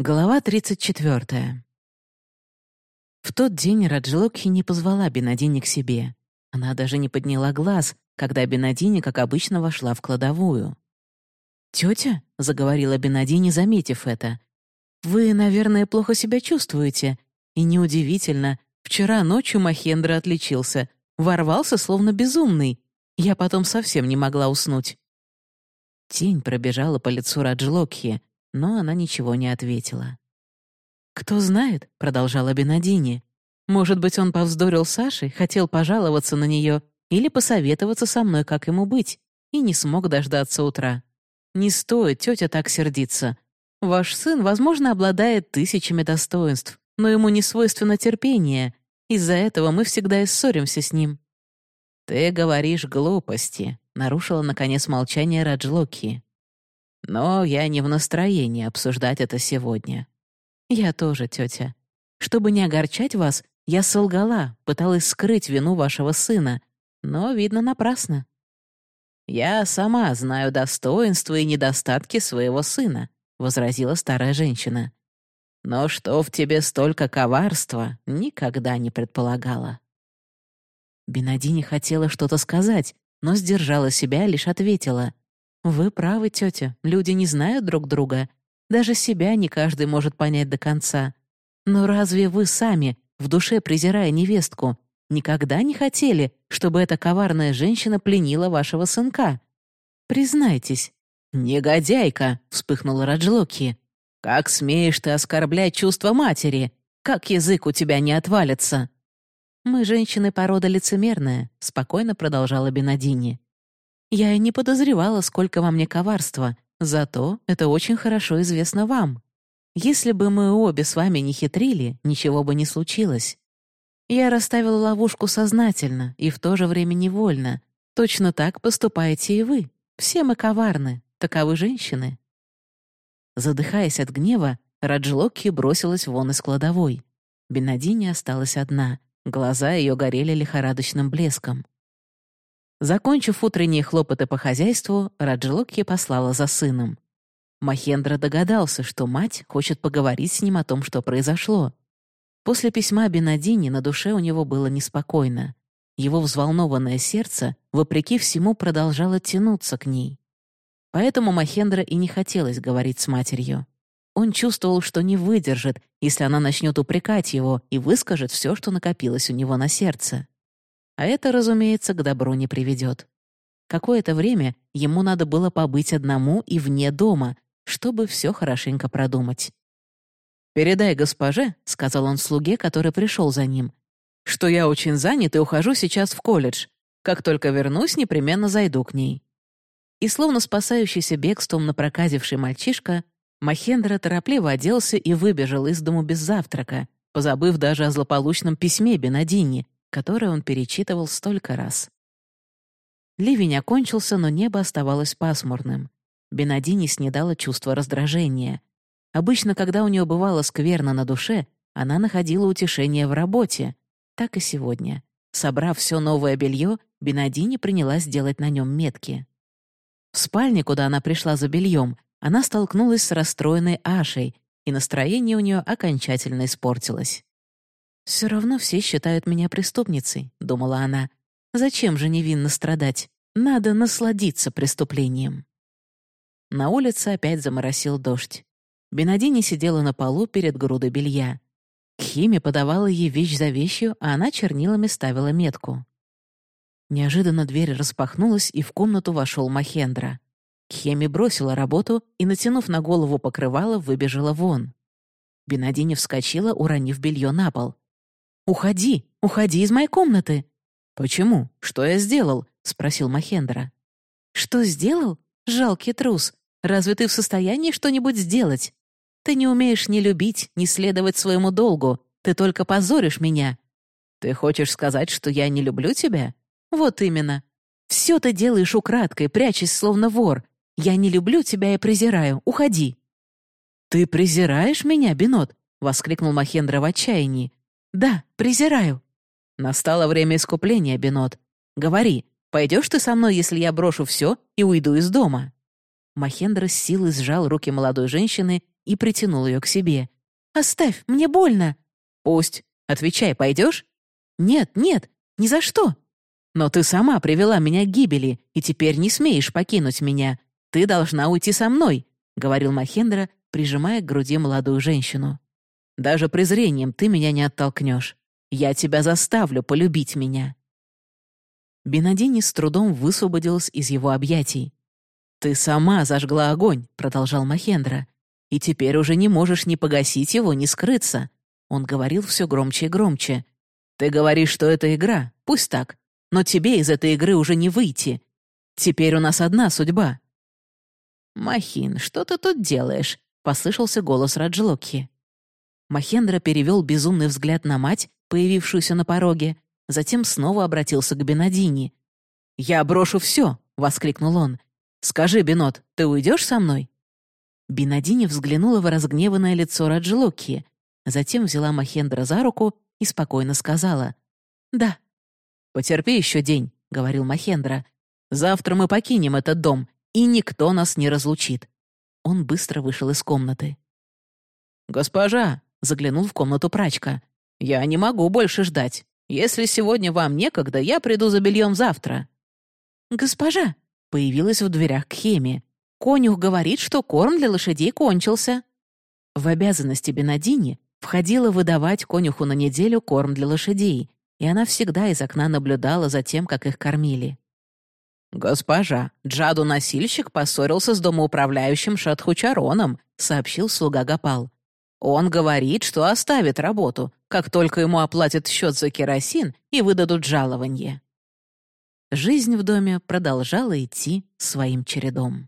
Глава 34. В тот день Раджлокхи не позвала Бенадини к себе. Она даже не подняла глаз, когда Бенадини, как обычно, вошла в кладовую. «Тётя», — заговорила Бенадини, заметив это, «вы, наверное, плохо себя чувствуете. И неудивительно, вчера ночью Махендра отличился, ворвался словно безумный. Я потом совсем не могла уснуть». Тень пробежала по лицу Раджлокхи, но она ничего не ответила. «Кто знает», — продолжала Бенадини, «может быть, он повздорил с Сашей, хотел пожаловаться на нее или посоветоваться со мной, как ему быть, и не смог дождаться утра. Не стоит тетя так сердиться. Ваш сын, возможно, обладает тысячами достоинств, но ему не свойственно терпение. Из-за этого мы всегда и ссоримся с ним». «Ты говоришь глупости», — нарушила, наконец, молчание Раджлоки. Но я не в настроении обсуждать это сегодня. Я тоже, тетя. Чтобы не огорчать вас, я солгала, пыталась скрыть вину вашего сына, но, видно, напрасно. «Я сама знаю достоинства и недостатки своего сына», — возразила старая женщина. «Но что в тебе столько коварства, никогда не предполагала». Бенадини хотела что-то сказать, но сдержала себя, лишь ответила. «Вы правы, тетя, люди не знают друг друга. Даже себя не каждый может понять до конца. Но разве вы сами, в душе презирая невестку, никогда не хотели, чтобы эта коварная женщина пленила вашего сынка? Признайтесь». «Негодяйка!» — вспыхнула Раджлоки. «Как смеешь ты оскорблять чувства матери? Как язык у тебя не отвалится?» «Мы женщины порода лицемерная», — спокойно продолжала Бенадини. Я и не подозревала, сколько во мне коварства, зато это очень хорошо известно вам. Если бы мы обе с вами не хитрили, ничего бы не случилось. Я расставила ловушку сознательно и в то же время невольно. Точно так поступаете и вы. Все мы коварны, таковы женщины. Задыхаясь от гнева, Раджлокки бросилась вон из кладовой. Бенадини осталась одна. Глаза ее горели лихорадочным блеском. Закончив утренние хлопоты по хозяйству, Раджлокхи послала за сыном. Махендра догадался, что мать хочет поговорить с ним о том, что произошло. После письма Бенадини на душе у него было неспокойно. Его взволнованное сердце, вопреки всему, продолжало тянуться к ней. Поэтому Махендра и не хотелось говорить с матерью. Он чувствовал, что не выдержит, если она начнет упрекать его и выскажет все, что накопилось у него на сердце. А это, разумеется, к добру не приведет. Какое-то время ему надо было побыть одному и вне дома, чтобы все хорошенько продумать. «Передай госпоже», — сказал он слуге, который пришел за ним, «что я очень занят и ухожу сейчас в колледж. Как только вернусь, непременно зайду к ней». И словно спасающийся бегством напроказивший мальчишка, Махендра торопливо оделся и выбежал из дому без завтрака, позабыв даже о злополучном письме Бенадини, которое он перечитывал столько раз. Ливень окончился, но небо оставалось пасмурным. Бенадини снедало чувство раздражения. Обычно, когда у нее бывало скверно на душе, она находила утешение в работе. Так и сегодня. Собрав все новое белье, Бенадини принялась делать на нем метки. В спальне, куда она пришла за бельем, она столкнулась с расстроенной Ашей, и настроение у нее окончательно испортилось. «Все равно все считают меня преступницей», — думала она. «Зачем же невинно страдать? Надо насладиться преступлением». На улице опять заморосил дождь. Бенадини сидела на полу перед грудой белья. Кхиме подавала ей вещь за вещью, а она чернилами ставила метку. Неожиданно дверь распахнулась, и в комнату вошел Махендра. Кхеми бросила работу и, натянув на голову покрывало, выбежала вон. Бенадини вскочила, уронив белье на пол. «Уходи! Уходи из моей комнаты!» «Почему? Что я сделал?» — спросил Махендра. «Что сделал? Жалкий трус. Разве ты в состоянии что-нибудь сделать? Ты не умеешь ни любить, ни следовать своему долгу. Ты только позоришь меня. Ты хочешь сказать, что я не люблю тебя? Вот именно. Все ты делаешь украдкой, прячась, словно вор. Я не люблю тебя и презираю. Уходи». «Ты презираешь меня, Бенот?» — воскликнул Махендра в отчаянии. «Да, презираю». «Настало время искупления, Бенот. Говори, пойдешь ты со мной, если я брошу все и уйду из дома?» Махендра с силой сжал руки молодой женщины и притянул ее к себе. «Оставь, мне больно!» «Пусть. Отвечай, пойдешь?» «Нет, нет, ни за что!» «Но ты сама привела меня к гибели, и теперь не смеешь покинуть меня. Ты должна уйти со мной», — говорил Махендра, прижимая к груди молодую женщину. «Даже презрением ты меня не оттолкнешь. Я тебя заставлю полюбить меня». Бенадини с трудом высвободилась из его объятий. «Ты сама зажгла огонь», — продолжал Махендра. «И теперь уже не можешь ни погасить его, ни скрыться». Он говорил все громче и громче. «Ты говоришь, что это игра. Пусть так. Но тебе из этой игры уже не выйти. Теперь у нас одна судьба». «Махин, что ты тут делаешь?» — послышался голос Раджлокхи. Махендра перевел безумный взгляд на мать, появившуюся на пороге, затем снова обратился к Бенадини. «Я брошу все!» — воскликнул он. «Скажи, Бенот, ты уйдешь со мной?» Бенадини взглянула в разгневанное лицо Раджлокхи, затем взяла Махендра за руку и спокойно сказала. «Да». «Потерпи еще день», — говорил Махендра. «Завтра мы покинем этот дом, и никто нас не разлучит». Он быстро вышел из комнаты. «Госпожа», — заглянул в комнату прачка, — «я не могу больше ждать. Если сегодня вам некогда, я приду за бельем завтра». «Госпожа», — появилась в дверях к Хеме, — «конюх говорит, что корм для лошадей кончился». В обязанности Бенадини входило выдавать конюху на неделю корм для лошадей, и она всегда из окна наблюдала за тем, как их кормили. «Госпожа, Джаду-носильщик поссорился с домоуправляющим Шатхучароном», — сообщил слуга Гапал. «Он говорит, что оставит работу, как только ему оплатят счет за керосин и выдадут жалование». Жизнь в доме продолжала идти своим чередом.